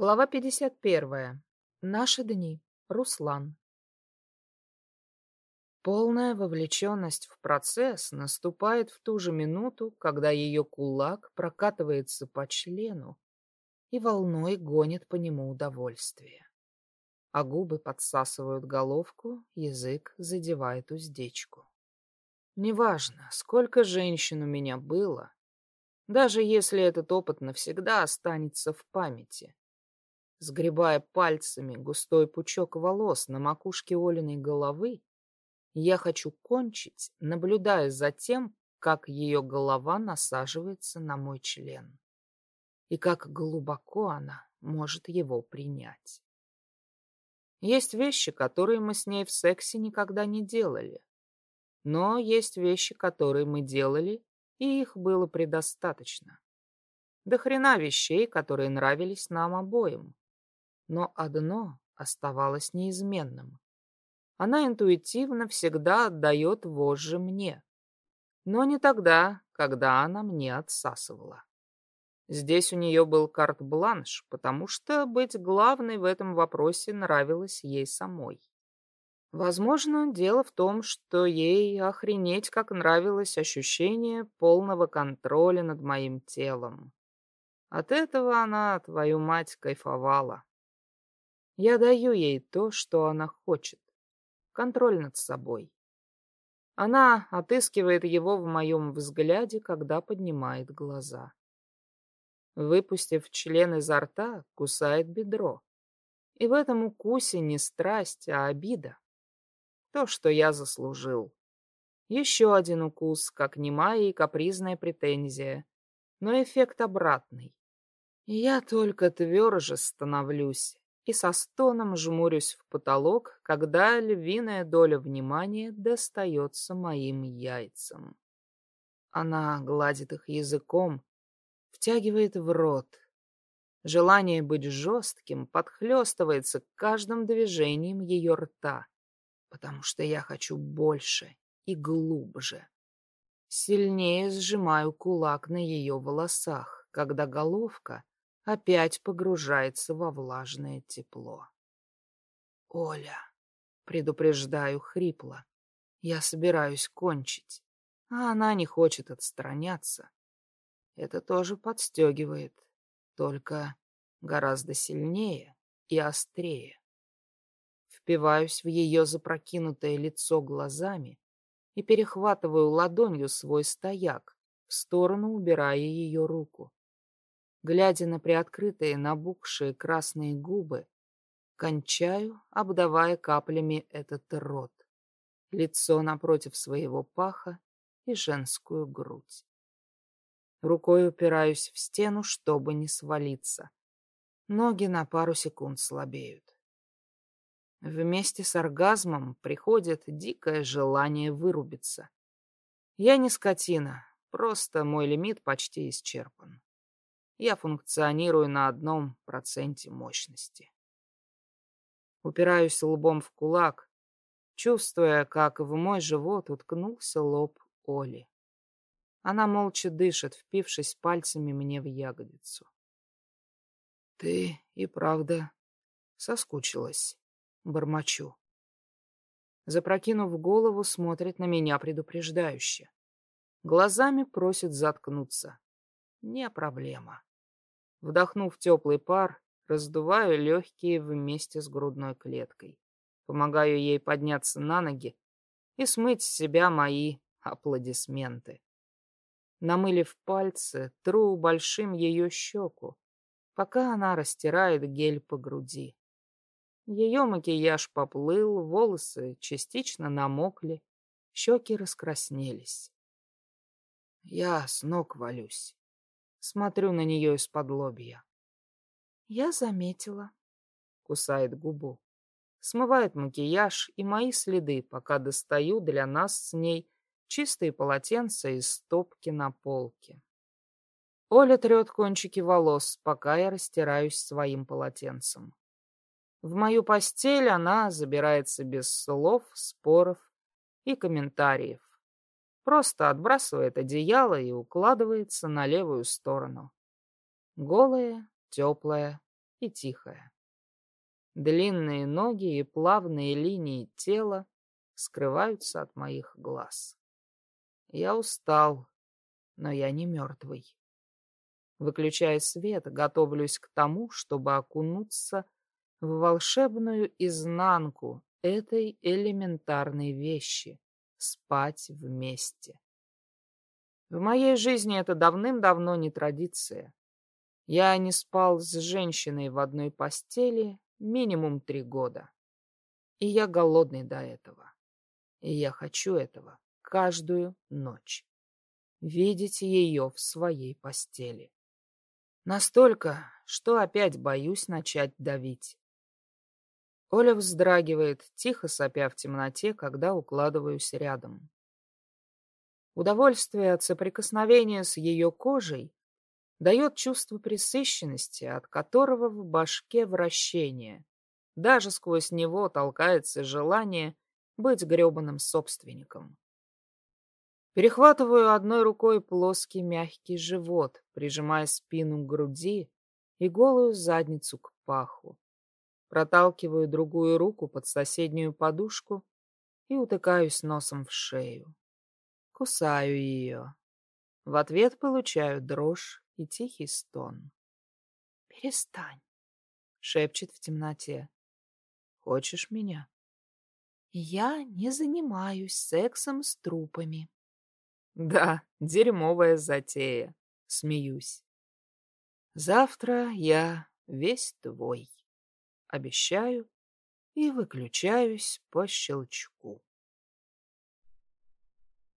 Глава 51. Наши дни. Руслан. Полная вовлеченность в процесс наступает в ту же минуту, когда ее кулак прокатывается по члену и волной гонит по нему удовольствие. А губы подсасывают головку, язык задевает уздечку. Неважно, сколько женщин у меня было, даже если этот опыт навсегда останется в памяти. Сгребая пальцами густой пучок волос на макушке Олиной головы, я хочу кончить, наблюдая за тем, как ее голова насаживается на мой член и как глубоко она может его принять. Есть вещи, которые мы с ней в сексе никогда не делали. Но есть вещи, которые мы делали, и их было предостаточно. До хрена вещей, которые нравились нам обоим. Но одно оставалось неизменным. Она интуитивно всегда отдает вожжи мне. Но не тогда, когда она мне отсасывала. Здесь у нее был карт-бланш, потому что быть главной в этом вопросе нравилось ей самой. Возможно, дело в том, что ей охренеть как нравилось ощущение полного контроля над моим телом. От этого она, твою мать, кайфовала. Я даю ей то, что она хочет. Контроль над собой. Она отыскивает его в моем взгляде, когда поднимает глаза. Выпустив член изо рта, кусает бедро. И в этом укусе не страсть, а обида. То, что я заслужил. Еще один укус, как немая и капризная претензия, но эффект обратный. Я только тверже становлюсь и со стоном жмурюсь в потолок, когда львиная доля внимания достается моим яйцам. Она гладит их языком, втягивает в рот. Желание быть жестким подхлестывается каждым движением ее рта потому что я хочу больше и глубже. Сильнее сжимаю кулак на ее волосах, когда головка опять погружается во влажное тепло. «Оля», — предупреждаю хрипло, — «я собираюсь кончить, а она не хочет отстраняться. Это тоже подстегивает, только гораздо сильнее и острее впиваюсь в ее запрокинутое лицо глазами и перехватываю ладонью свой стояк, в сторону убирая ее руку. Глядя на приоткрытые набухшие красные губы, кончаю, обдавая каплями этот рот, лицо напротив своего паха и женскую грудь. Рукой упираюсь в стену, чтобы не свалиться. Ноги на пару секунд слабеют. Вместе с оргазмом приходит дикое желание вырубиться. Я не скотина, просто мой лимит почти исчерпан. Я функционирую на одном проценте мощности. Упираюсь лбом в кулак, чувствуя, как в мой живот уткнулся лоб Оли. Она молча дышит, впившись пальцами мне в ягодицу. Ты и правда соскучилась бормочу. Запрокинув голову, смотрит на меня предупреждающе. Глазами просит заткнуться. Не проблема. Вдохнув теплый пар, раздуваю легкие вместе с грудной клеткой. Помогаю ей подняться на ноги и смыть с себя мои аплодисменты. Намылив пальцы, тру большим ее щеку, пока она растирает гель по груди. Ее макияж поплыл, волосы частично намокли, щеки раскраснелись. Я с ног валюсь. Смотрю на нее из-под лобья. Я заметила. Кусает губу. Смывает макияж и мои следы, пока достаю для нас с ней чистые полотенца из стопки на полке. Оля трет кончики волос, пока я растираюсь своим полотенцем. В мою постель она забирается без слов, споров и комментариев. Просто отбрасывает одеяло и укладывается на левую сторону. Голая, теплая и тихая. Длинные ноги и плавные линии тела скрываются от моих глаз. Я устал, но я не мертвый. Выключая свет, готовлюсь к тому, чтобы окунуться в волшебную изнанку этой элементарной вещи — спать вместе. В моей жизни это давным-давно не традиция. Я не спал с женщиной в одной постели минимум три года. И я голодный до этого. И я хочу этого каждую ночь. Видеть ее в своей постели. Настолько, что опять боюсь начать давить. Оля вздрагивает, тихо сопя в темноте, когда укладываюсь рядом. Удовольствие от соприкосновения с ее кожей дает чувство пресыщенности, от которого в башке вращение. Даже сквозь него толкается желание быть гребаным собственником. Перехватываю одной рукой плоский мягкий живот, прижимая спину к груди и голую задницу к паху. Проталкиваю другую руку под соседнюю подушку и утыкаюсь носом в шею. Кусаю ее. В ответ получаю дрожь и тихий стон. «Перестань», — шепчет в темноте. «Хочешь меня?» «Я не занимаюсь сексом с трупами». «Да, дерьмовая затея», — смеюсь. «Завтра я весь твой». Обещаю и выключаюсь по щелчку.